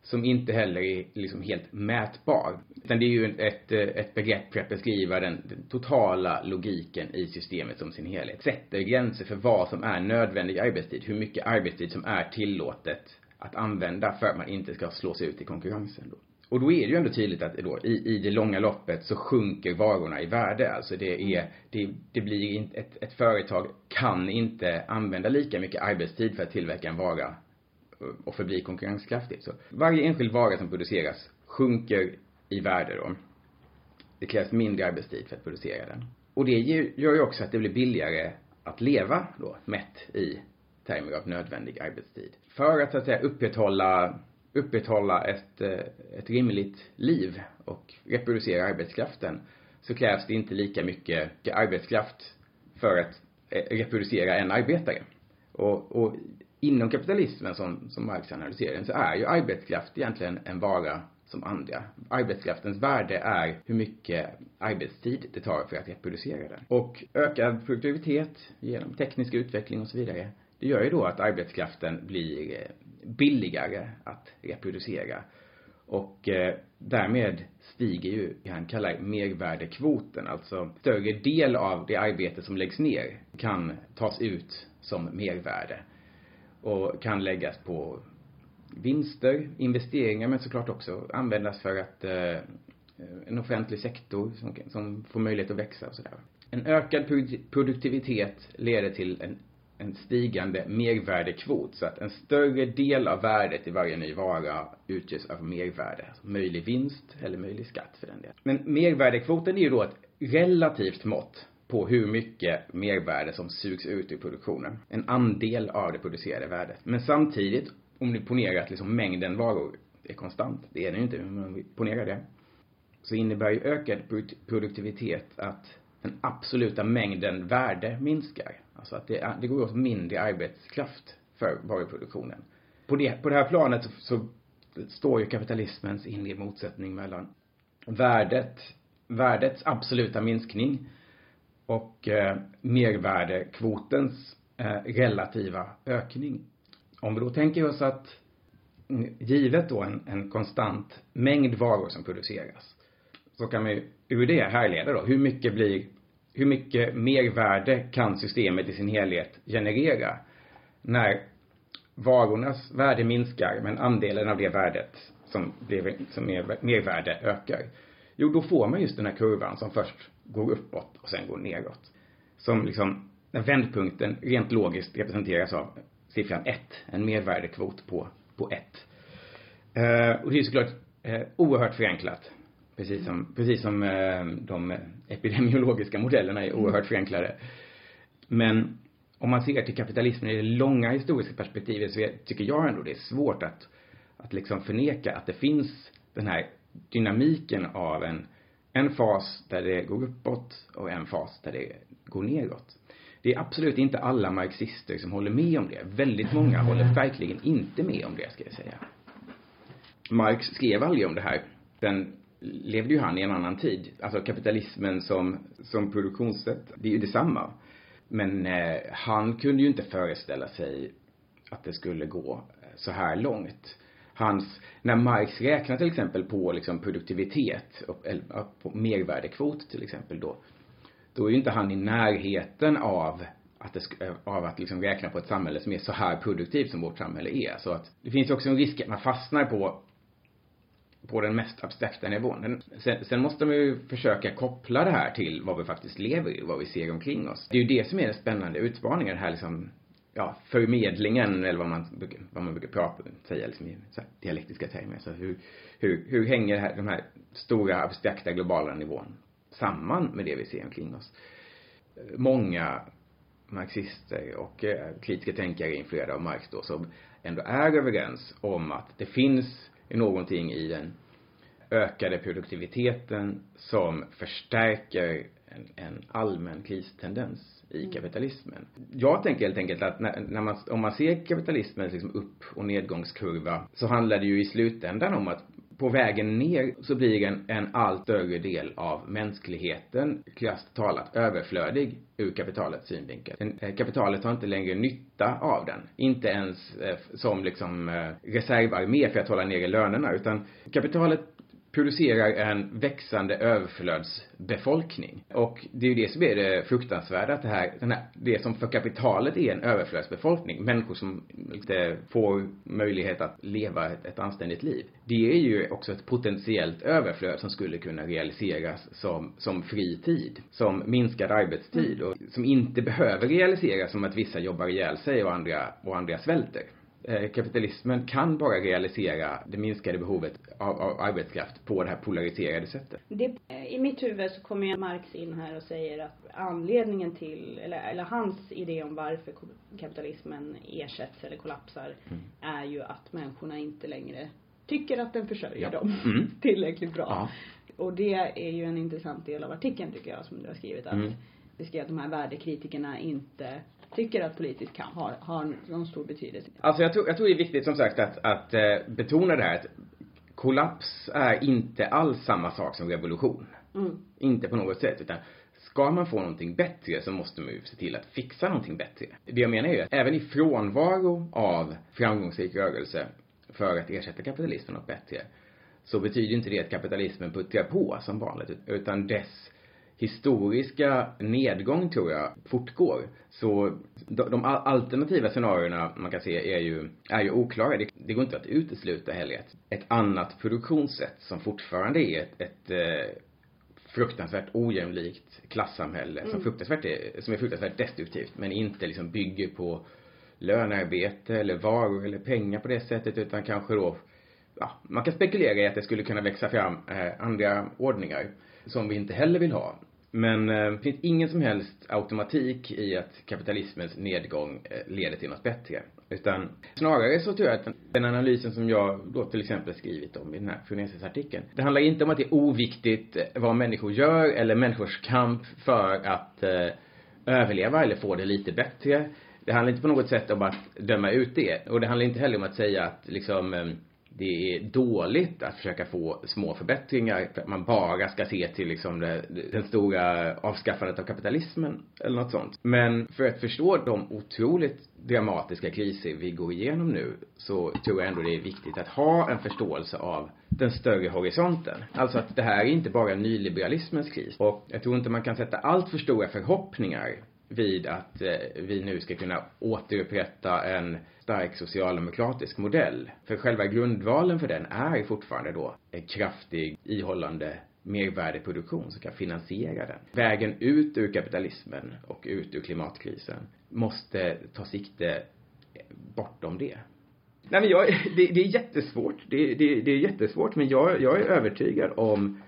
Speaker 4: som inte heller är liksom helt mätbar. Utan det är ju ett, eh, ett begrepp för att beskriva den, den, totala logiken i systemet som sin helhet. Sätter gränser för vad som är nödvändig arbetstid, hur mycket arbetstid som är tillåtet att använda för att man inte ska slås ut i konkurrensen då. Och då är det ju ändå tydligt att då, i, i det långa loppet så sjunker varorna i värde. Alltså det är, det, det blir inte, ett, ett företag kan inte använda lika mycket arbetstid för att tillverka en vara eh, och förbli konkurrenskraftigt. Så varje enskild vara som produceras sjunker i värde då. Det krävs mindre arbetstid för att producera den. Och det gör ju också att det blir billigare att leva då, mätt i termer av nödvändig arbetstid. För att så att säga upprätthålla upprätthålla ett, eh, ett rimligt liv och reproducera arbetskraften så krävs det inte lika mycket arbetskraft för att eh, reproducera en arbetare. Och, och inom kapitalismen som, som Marx analyserar den så är ju arbetskraft egentligen en vara som andra. Arbetskraftens värde är hur mycket arbetstid det tar för att reproducera den. Och ökad produktivitet genom teknisk utveckling och så vidare, det gör ju då att arbetskraften blir eh, billigare att reproducera. Och eh, därmed stiger ju det han kallar mervärdekvoten, alltså större del av det arbete som läggs ner kan tas ut som mervärde och kan läggas på vinster, investeringar men såklart också användas för att eh, en offentlig sektor som, som får möjlighet att växa och sådär. En ökad produktivitet leder till en en stigande mervärdekvot så att en större del av värdet i varje ny vara utgörs av mervärde. Alltså möjlig vinst eller möjlig skatt för den delen. Men mervärdekvoten är ju då ett relativt mått på hur mycket mervärde som sugs ut ur produktionen. En andel av det producerade värdet. Men samtidigt, om ni ponerar att liksom mängden varor är konstant, det är den ju inte, men om vi ponerar det, så innebär ju ökad produktivitet att den absoluta mängden värde minskar. Alltså att det, det går åt mindre arbetskraft för varuproduktionen. På det, på det här planet så, så står ju kapitalismens inre motsättning mellan värdet, värdets absoluta minskning och eh, mervärdekvotens eh, relativa ökning. Om vi då tänker oss att mm, givet då en, en konstant mängd varor som produceras så kan man ju ur det härleda då hur mycket blir hur mycket mervärde kan systemet i sin helhet generera när varornas värde minskar men andelen av det värdet som, blir, som är mervärde ökar. Jo, då får man just den här kurvan som först går uppåt och sen går neråt. Som liksom, när vändpunkten rent logiskt representeras av siffran 1, en mervärdekvot på, på 1. Eh, och det är såklart eh, oerhört förenklat. Precis som, precis som eh, de epidemiologiska modellerna är oerhört förenklade. Men om man ser till kapitalismen i det långa historiska perspektivet så tycker jag ändå det är svårt att, att liksom förneka att det finns den här dynamiken av en, en fas där det går uppåt och en fas där det går neråt. Det är absolut inte alla marxister som håller med om det. Väldigt många håller verkligen inte med om det, ska jag säga. Marx skrev aldrig om det här. Sen levde ju han i en annan tid. Alltså kapitalismen som, som produktionssätt, det är ju detsamma. Men eh, han kunde ju inte föreställa sig att det skulle gå eh, så här långt. Hans, när Marx räknar till exempel på liksom produktivitet, och, eller, på mervärdekvot till exempel då, då är ju inte han i närheten av att det, eh, av att liksom räkna på ett samhälle som är så här produktivt som vårt samhälle är. Så att det finns också en risk att man fastnar på på den mest abstrakta nivån. Sen, sen, måste man ju försöka koppla det här till vad vi faktiskt lever i, vad vi ser omkring oss. Det är ju det som är den spännande utmaningen, den här liksom, ja, förmedlingen eller vad man, vad man brukar prata, säga liksom i så här, dialektiska termer. Så hur, hur, hur hänger det här, de här stora abstrakta globala nivån samman med det vi ser omkring oss? Många marxister och eh, kritiska tänkare influerade av Marx då som ändå är överens om att det finns någonting i den ökade produktiviteten som förstärker en, en allmän kristendens i mm. kapitalismen. Jag tänker helt enkelt att när, när man, om man ser kapitalismens liksom upp och nedgångskurva så handlar det ju i slutändan om att på vägen ner så blir en, en allt större del av mänskligheten, krasst talat, överflödig ur kapitalets synvinkel. Den, eh, kapitalet har inte längre nytta av den. Inte ens eh, som liksom eh, reservarmé för att hålla nere lönerna, utan kapitalet producerar en växande överflödsbefolkning. Och det är ju det som är det fruktansvärda, att det här, den här, det som för kapitalet är en överflödsbefolkning, människor som inte får möjlighet att leva ett, ett anständigt liv. Det är ju också ett potentiellt överflöd som skulle kunna realiseras som, som fri tid, som minskad arbetstid och som inte behöver realiseras som att vissa jobbar ihjäl sig och andra, och andra svälter. Eh, kapitalismen kan bara realisera det minskade behovet av, av arbetskraft på det här polariserade sättet.
Speaker 2: Det, I mitt huvud så kommer ju Marx in här och säger att anledningen till, eller, eller hans idé om varför kapitalismen ersätts eller kollapsar mm. är ju att människorna inte längre tycker att den försörjer ja. dem mm. tillräckligt bra. Ja. Och det är ju en intressant del av artikeln tycker jag som du har skrivit att mm. det ska att de här värdekritikerna inte tycker att politisk kamp har, har någon stor betydelse.
Speaker 4: Alltså jag tror, jag tror det är viktigt som sagt att, att eh, betona det här att kollaps är inte alls samma sak som revolution. Mm. Inte på något sätt utan ska man få någonting bättre så måste man ju se till att fixa någonting bättre. Det jag menar är ju att även i frånvaro av framgångsrik rörelse för att ersätta kapitalismen något bättre så betyder inte det att kapitalismen puttrar på som vanligt utan dess historiska nedgång tror jag fortgår. Så de, alternativa scenarierna man kan se är ju, är ju oklara. Det, det går inte att utesluta heller ett, ett annat produktionssätt som fortfarande är ett, ett eh, fruktansvärt ojämlikt klassamhälle mm. som fruktansvärt är, som är fruktansvärt destruktivt men inte liksom bygger på lönearbete eller varor eller pengar på det sättet utan kanske då ja, man kan spekulera i att det skulle kunna växa fram eh, andra ordningar som vi inte heller vill ha. Men eh, det finns ingen som helst automatik i att kapitalismens nedgång eh, leder till något bättre. Utan snarare så tror jag att den analysen som jag då till exempel skrivit om i den här Funesis-artikeln. Det handlar inte om att det är oviktigt eh, vad människor gör eller människors kamp för att eh, överleva eller få det lite bättre. Det handlar inte på något sätt om att döma ut det. Och det handlar inte heller om att säga att liksom eh, det är dåligt att försöka få små förbättringar för att man bara ska se till liksom det, den stora avskaffandet av kapitalismen eller något sånt. Men för att förstå de otroligt dramatiska kriser vi går igenom nu så tror jag ändå det är viktigt att ha en förståelse av den större horisonten. Alltså att det här är inte bara nyliberalismens kris. Och jag tror inte man kan sätta allt för stora förhoppningar vid att eh, vi nu ska kunna återupprätta en stark socialdemokratisk modell. För själva grundvalen för den är fortfarande då en kraftig, ihållande mervärdeproduktion som kan finansiera den. Vägen ut ur kapitalismen och ut ur klimatkrisen måste ta sikte bortom det. Nej men jag, det, det är jättesvårt. Det, det, det är jättesvårt men jag, jag är övertygad om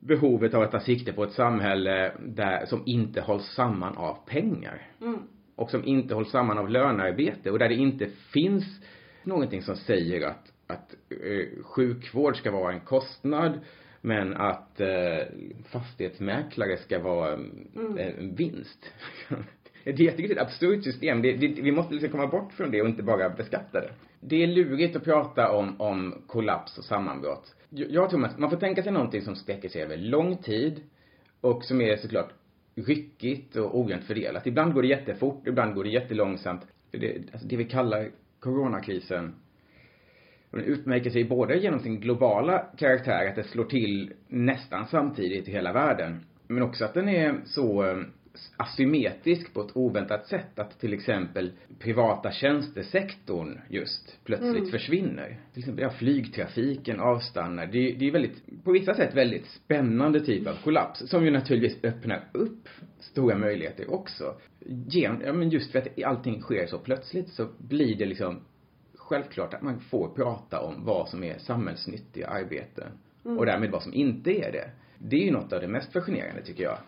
Speaker 4: behovet av att ta sikte på ett samhälle där, som inte hålls samman av pengar. Mm. Och som inte hålls samman av lönearbete och där det inte finns någonting som säger att, att eh, sjukvård ska vara en kostnad men att eh, fastighetsmäklare ska vara mm. en vinst. det är ett absurt system. Det, det, vi måste liksom komma bort från det och inte bara beskatta det. Det är lurigt att prata om, om kollaps och sammanbrott. Jag tror att man får tänka sig någonting som sträcker sig över lång tid och som är såklart ryckigt och ojämnt fördelat. Ibland går det jättefort, ibland går det jättelångsamt. Det, alltså det vi kallar coronakrisen den utmärker sig både genom sin globala karaktär, att det slår till nästan samtidigt i hela världen, men också att den är så eh, asymmetrisk på ett oväntat sätt att till exempel privata tjänstesektorn just plötsligt mm. försvinner. Till exempel ja, flygtrafiken avstannar. Det, det är väldigt, på vissa sätt väldigt spännande typ av kollaps som ju naturligtvis öppnar upp stora möjligheter också. Gen, ja men just för att allting sker så plötsligt så blir det liksom självklart att man får prata om vad som är samhällsnyttiga arbeten mm. och därmed vad som inte är det. Det är ju något av det mest fascinerande tycker jag.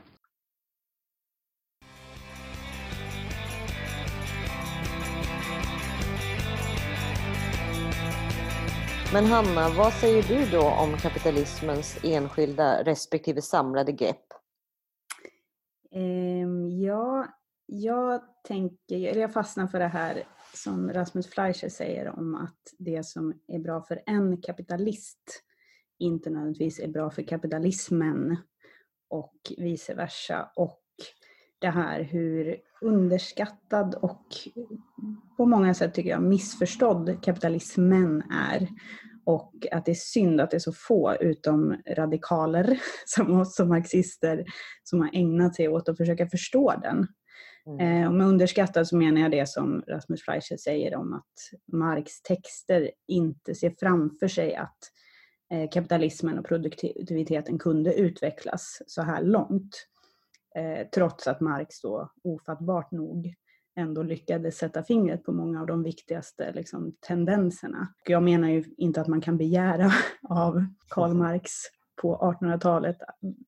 Speaker 1: Men Hanna, vad säger du då om kapitalismens enskilda respektive samlade grepp?
Speaker 2: Ehm, ja, jag tänker, eller jag fastnar för det här som Rasmus Fleischer säger om att det som är bra för en kapitalist inte nödvändigtvis är bra för kapitalismen och vice versa. Och det här hur underskattad och på många sätt tycker jag missförstådd kapitalismen är. Och att det är synd att det är så få, utom radikaler som oss som marxister, som har ägnat sig åt att försöka förstå den. Mm. Eh, och med underskattad så menar jag det som Rasmus Fleischer säger om att Marx texter inte ser framför sig att eh, kapitalismen och produktiviteten kunde utvecklas så här långt. Eh, trots att Marx då ofattbart nog ändå lyckades sätta fingret på många av de viktigaste liksom, tendenserna. Jag menar ju inte att man kan begära av Karl Marx på 1800-talet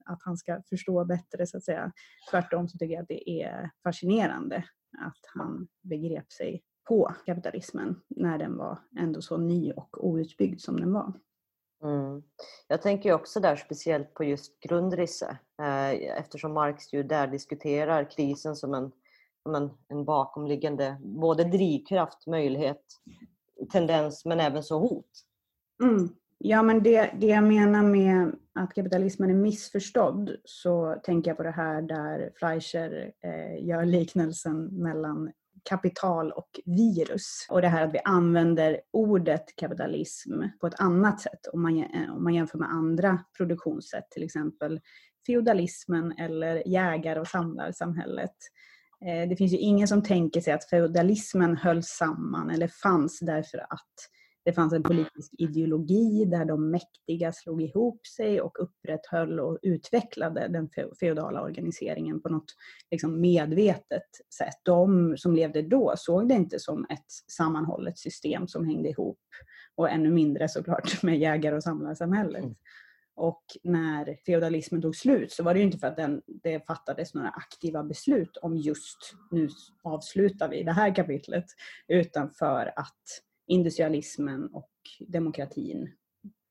Speaker 2: att han ska förstå bättre så att säga. Tvärtom så tycker jag att det är fascinerande att han begrep sig på kapitalismen när den var ändå så ny och outbyggd som den var.
Speaker 1: Mm. Jag tänker också där speciellt på just Grundrisse eh, eftersom Marx ju där diskuterar krisen som en, som en, en bakomliggande både drivkraft, möjlighet, tendens men även så hot.
Speaker 2: Mm. Ja, men det, det jag menar med att kapitalismen är missförstådd så tänker jag på det här där Fleischer eh, gör liknelsen mellan kapital och virus. Och det här att vi använder ordet kapitalism på ett annat sätt om man, eh, om man jämför med andra produktionssätt, till exempel feudalismen eller jägar och samlarsamhället. Eh, det finns ju ingen som tänker sig att feudalismen hölls samman eller fanns därför att det fanns en politisk ideologi där de mäktiga slog ihop sig och upprätthöll och utvecklade den feodala organiseringen på något liksom medvetet sätt. De som levde då såg det inte som ett sammanhållet system som hängde ihop och ännu mindre såklart med jägar och samlarsamhället. Mm. Och när feodalismen tog slut så var det ju inte för att den, det fattades några aktiva beslut om just nu avslutar vi det här kapitlet, utan för att industrialismen och demokratin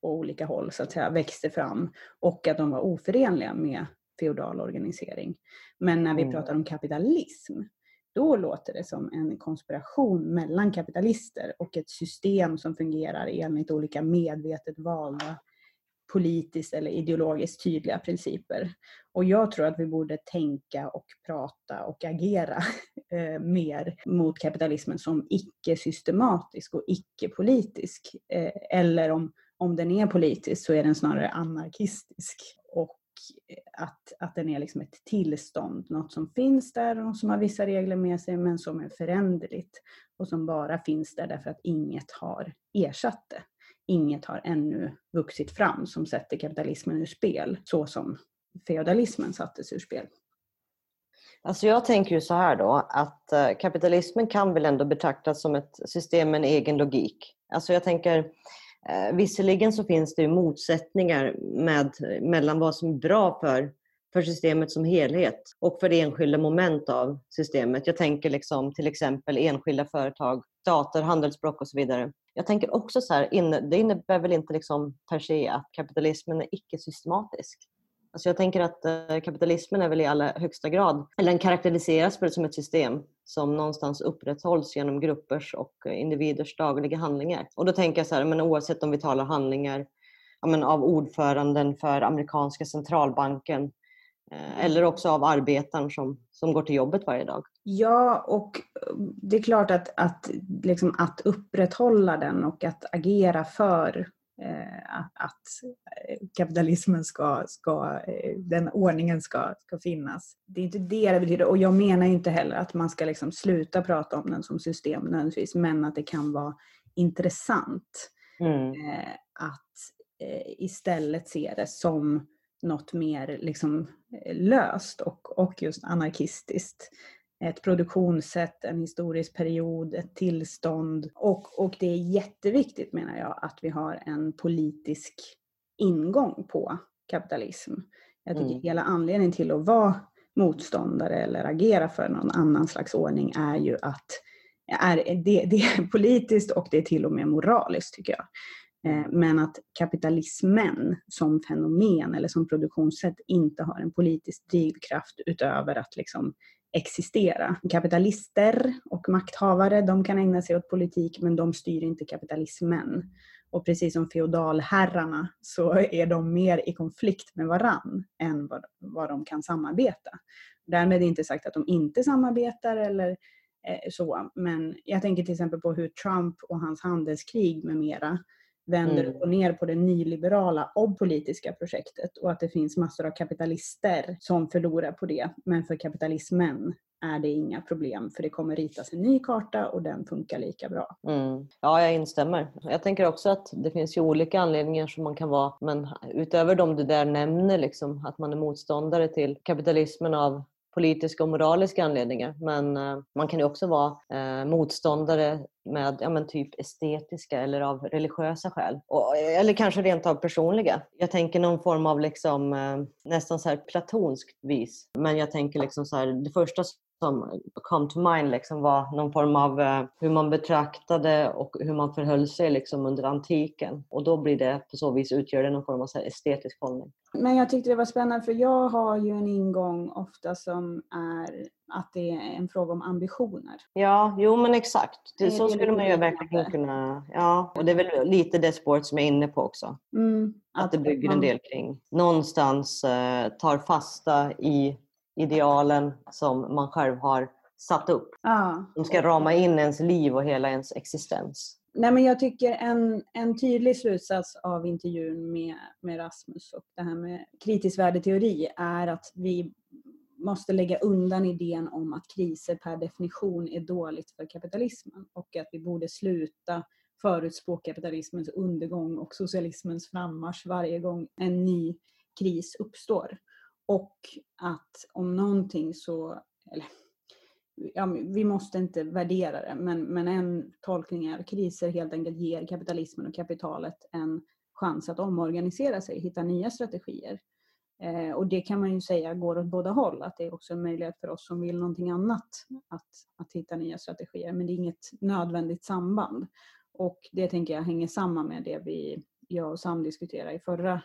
Speaker 2: på olika håll så att säga växte fram och att de var oförenliga med feodal organisering. Men när vi mm. pratar om kapitalism, då låter det som en konspiration mellan kapitalister och ett system som fungerar enligt olika medvetet valda politiskt eller ideologiskt tydliga principer. Och jag tror att vi borde tänka och prata och agera eh, mer mot kapitalismen som icke-systematisk och icke-politisk. Eh, eller om, om den är politisk så är den snarare anarkistisk. Och eh, att, att den är liksom ett tillstånd, något som finns där och som har vissa regler med sig men som är föränderligt och som bara finns där därför att inget har ersatt det inget har ännu vuxit fram som sätter kapitalismen ur spel så som feodalismen sattes ur spel.
Speaker 1: Alltså jag tänker ju så här då att eh, kapitalismen kan väl ändå betraktas som ett system med en egen logik. Alltså jag tänker eh, visserligen så finns det ju motsättningar med, mellan vad som är bra för, för systemet som helhet och för enskilda moment av systemet. Jag tänker liksom till exempel enskilda företag, stater, handelsblock och så vidare. Jag tänker också så här, det innebär väl inte liksom per se att kapitalismen är icke-systematisk. Alltså jag tänker att eh, kapitalismen är väl i allra högsta grad, eller den karaktäriseras väl som ett system som någonstans upprätthålls genom gruppers och individers dagliga handlingar. Och då tänker jag så här, men oavsett om vi talar handlingar ja, men av ordföranden för amerikanska centralbanken eller också av arbetaren som, som går till jobbet varje dag.
Speaker 2: Ja, och det är klart att, att, liksom att upprätthålla den och att agera för Eh, att eh, kapitalismen ska, ska, eh, den ordningen ska, ska finnas. Det är inte det det betyder och jag menar inte heller att man ska liksom sluta prata om den som system nödvändigtvis men att det kan vara intressant mm. att istället se det som något mer liksom löst och, och just anarkistiskt ett produktionssätt, en historisk period, ett tillstånd. Och, och det är jätteviktigt menar jag att vi har en politisk ingång på kapitalism. Jag tycker mm. hela anledningen till att vara motståndare eller agera för någon annan slags ordning är ju att är, det, det är politiskt och det är till och med moraliskt tycker jag. Mm. Eh, men att kapitalismen som fenomen eller som produktionssätt inte har en politisk drivkraft utöver att liksom existera. Kapitalister och makthavare, de kan ägna sig åt politik men de styr inte kapitalismen. Och precis som feodalherrarna så är de mer i konflikt med varann än vad, vad de kan samarbeta. Därmed är inte sagt att de inte samarbetar eller eh, så, men jag tänker till exempel på hur Trump och hans handelskrig med mera vänder mm. upp och ner på det nyliberala och politiska projektet och att det finns massor av kapitalister som förlorar på det. Men för kapitalismen är det inga problem för det kommer ritas en ny karta och den funkar lika bra.
Speaker 1: Mm. Ja, jag instämmer. Jag tänker också att det finns ju olika anledningar som man kan vara, men utöver de du där nämner, liksom, att man är motståndare till kapitalismen av politiska och moraliska anledningar. Men eh, man kan ju också vara eh, motståndare med ja, men typ estetiska eller av religiösa skäl. Och, eh, eller kanske rent av personliga. Jag tänker någon form av liksom, nästan så här platonskt vis. Men jag tänker liksom så här, det första som kom to mind liksom var någon form av eh, hur man betraktade och hur man förhöll sig liksom under antiken. Och då blir det på så vis utgör det någon form av estetisk hållning.
Speaker 2: Men jag tyckte det var spännande för jag har ju en ingång ofta som är att det är en fråga om ambitioner.
Speaker 1: Ja, jo men exakt. Det, så skulle man ju verkligen kunna... Ja, och det är väl lite det spåret som jag är inne på också. Mm, att, att, det bygger man... en del kring. Någonstans eh, tar fasta i idealen som man själv har satt upp. Ja. De ska rama in ens liv och hela ens existens.
Speaker 2: Nej, men jag tycker en, en tydlig slutsats av intervjun med, med Rasmus och det här med kritisk värdeteori är att vi måste lägga undan idén om att kriser per definition är dåligt för kapitalismen och att vi borde sluta förutspå kapitalismens undergång och socialismens frammarsch varje gång en ny kris uppstår. Och att om någonting så, eller, ja, vi måste inte värdera det, men, men en tolkning är att kriser helt enkelt ger kapitalismen och kapitalet en chans att omorganisera sig, hitta nya strategier. Eh, och det kan man ju säga går åt båda håll, att det är också en möjlighet för oss som vill någonting annat att, att hitta nya strategier, men det är inget nödvändigt samband. Och det tänker jag hänger samman med det vi, jag och Sam diskuterade i förra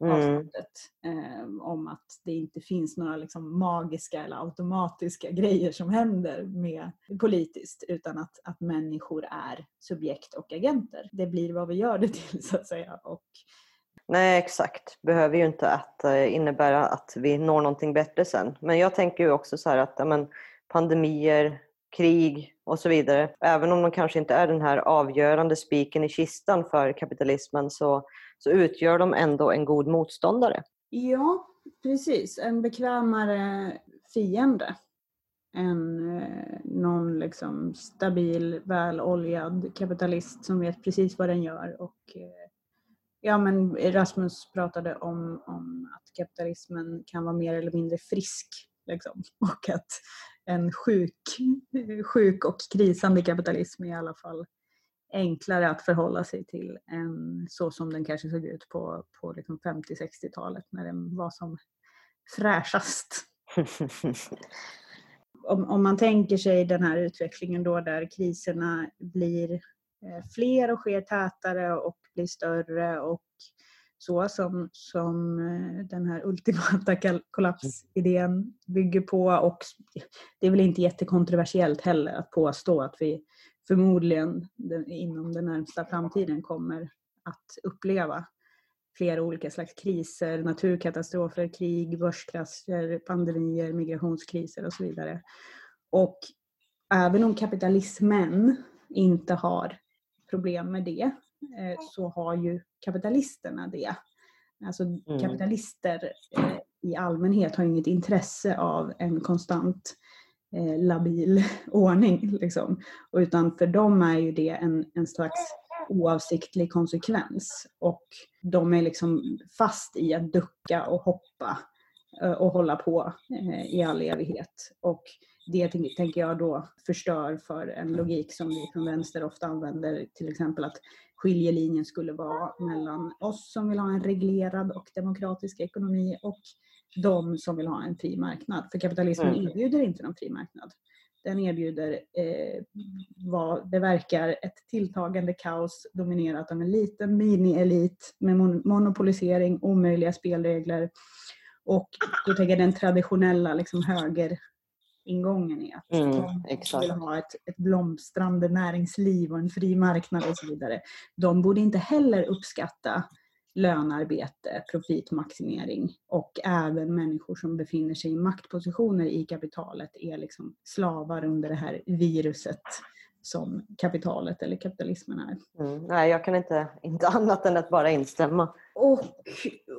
Speaker 2: mm. avsnittet eh, om att det inte finns några liksom magiska eller automatiska grejer som händer med politiskt utan att, att människor är subjekt och agenter. Det blir vad vi gör det till så att säga. Och,
Speaker 1: Nej exakt, behöver ju inte att eh, innebära att vi når någonting bättre sen. Men jag tänker ju också så här att men, pandemier, krig och så vidare. Även om de kanske inte är den här avgörande spiken i kistan för kapitalismen så, så utgör de ändå en god motståndare.
Speaker 2: Ja, precis. En bekvämare fiende. än eh, någon liksom stabil, väloljad kapitalist som vet precis vad den gör. Och, eh, ja, men Rasmus pratade om, om att kapitalismen kan vara mer eller mindre frisk. Liksom. Och att en sjuk, sjuk och krisande kapitalism är i alla fall enklare att förhålla sig till än så som den kanske såg ut på, på liksom 50-60-talet när den var som fräschast. om, om man tänker sig den här utvecklingen då där kriserna blir eh, fler och sker tätare och blir större och så som, som eh, den här ultimata kollapsidén bygger på. Och det är väl inte jättekontroversiellt heller att påstå att vi förmodligen inom den närmsta framtiden kommer att uppleva flera olika slags kriser, naturkatastrofer, krig, börskrascher, pandemier, migrationskriser och så vidare. Och även om kapitalismen inte har problem med det eh, så har ju kapitalisterna det. Alltså mm. kapitalister eh, i allmänhet har inget intresse av en konstant eh, labil ordning. Liksom. utan för dem är ju det en, en slags oavsiktlig konsekvens. Och de är liksom fast i att ducka och hoppa eh, och hålla på eh, i all evighet. Och det tänker jag då förstör för en logik som vi från vänster ofta använder, till exempel att skiljelinjen skulle vara mellan oss som vill ha en reglerad och demokratisk ekonomi och de som vill ha en fri marknad. För kapitalismen mm. erbjuder inte någon fri marknad. Den erbjuder eh, vad det verkar ett tilltagande kaos dominerat av en liten mini-elit med mon monopolisering, omöjliga spelregler. Och då tänker jag den traditionella liksom, högeringången är att mm, de vill ha ett, ett blomstrande näringsliv och en fri marknad och så vidare. De borde inte heller uppskatta lönarbete, profitmaximering och även människor som befinner sig i maktpositioner i kapitalet är liksom slavar under det här viruset som kapitalet eller kapitalismen är.
Speaker 1: Mm, nej, jag kan inte, inte annat än att bara instämma.
Speaker 2: Och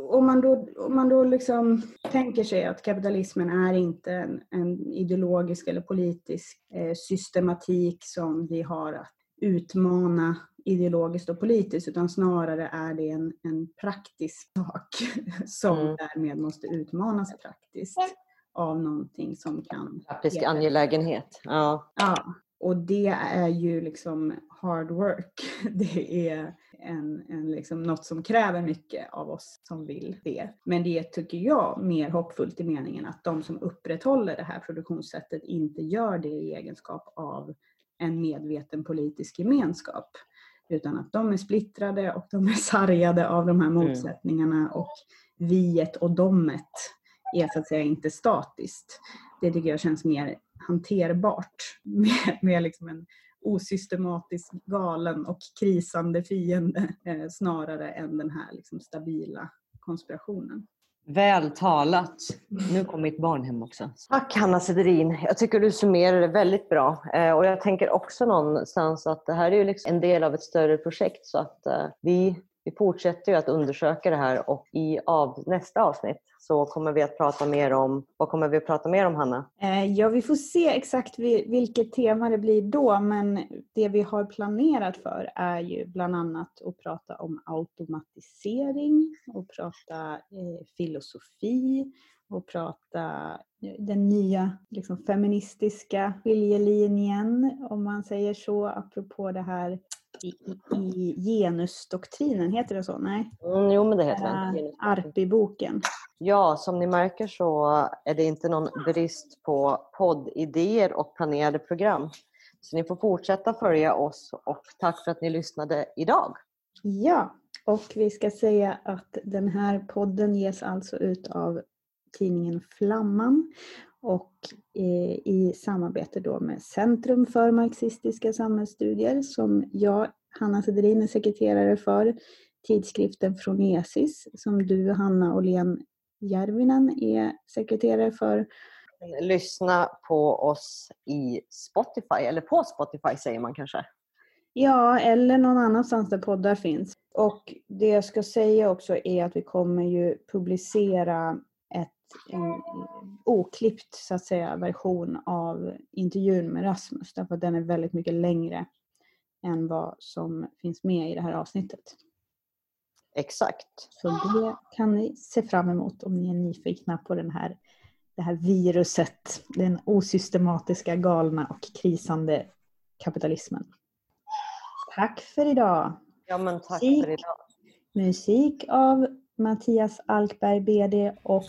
Speaker 2: om man då, om man då liksom tänker sig att kapitalismen är inte en, en ideologisk eller politisk eh, systematik som vi har att utmana ideologiskt och politiskt utan snarare är det en, en praktisk sak som mm. därmed måste utmanas praktiskt av någonting som kan...
Speaker 1: Praktisk angelägenhet. Ja.
Speaker 2: ja. Och det är ju liksom hard work. Det är en, en liksom något som kräver mycket av oss som vill det. Men det tycker jag mer hoppfullt i meningen att de som upprätthåller det här produktionssättet inte gör det i egenskap av en medveten politisk gemenskap. Utan att de är splittrade och de är sargade av de här mm. motsättningarna och viet och domet är så att säga inte statiskt. Det tycker jag känns mer hanterbart med, med liksom en osystematisk, galen och krisande fiende eh, snarare än den här liksom stabila konspirationen.
Speaker 1: Väl talat. Nu kom mitt barn hem också. Tack Hanna Sederin. Jag tycker du summerar det väldigt bra. Eh, och jag tänker också någonstans att det här är ju liksom en del av ett större projekt så att eh, vi vi fortsätter ju att undersöka det här och i av, nästa avsnitt så kommer vi att prata mer om, vad kommer vi att prata mer om Hanna?
Speaker 2: Eh, ja, vi får se exakt vilket tema det blir då men det vi har planerat för är ju bland annat att prata om automatisering och prata eh, filosofi och prata eh, den nya liksom, feministiska skiljelinjen om man säger så apropå det här i, i genusdoktrinen, heter det så? Nej?
Speaker 1: Mm, jo, men det heter
Speaker 2: den. Uh, Arpi-boken.
Speaker 1: Ja, som ni märker så är det inte någon brist på poddidéer och planerade program. Så ni får fortsätta följa oss och tack för att ni lyssnade idag.
Speaker 2: Ja, och vi ska säga att den här podden ges alltså ut av tidningen Flamman och eh, i samarbete då med Centrum för marxistiska samhällsstudier som jag, Hanna Sederin, är sekreterare för, tidskriften Fronesis som du, Hanna Åhlén Järvinen, är sekreterare för.
Speaker 1: Lyssna på oss i Spotify, eller på Spotify säger man kanske?
Speaker 2: Ja, eller någon annanstans där poddar finns. Och det jag ska säga också är att vi kommer ju publicera ett en oklippt så att säga, version av intervjun med Rasmus därför att den är väldigt mycket längre än vad som finns med i det här avsnittet.
Speaker 1: Exakt.
Speaker 2: Så det kan ni se fram emot om ni är nyfikna på den här, det här viruset, den osystematiska, galna och krisande kapitalismen. Tack för idag!
Speaker 1: Ja, men tack
Speaker 2: Musik.
Speaker 1: för idag.
Speaker 2: Musik av Mattias Alkberg BD och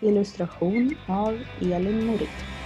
Speaker 2: illustration av Elin Norin.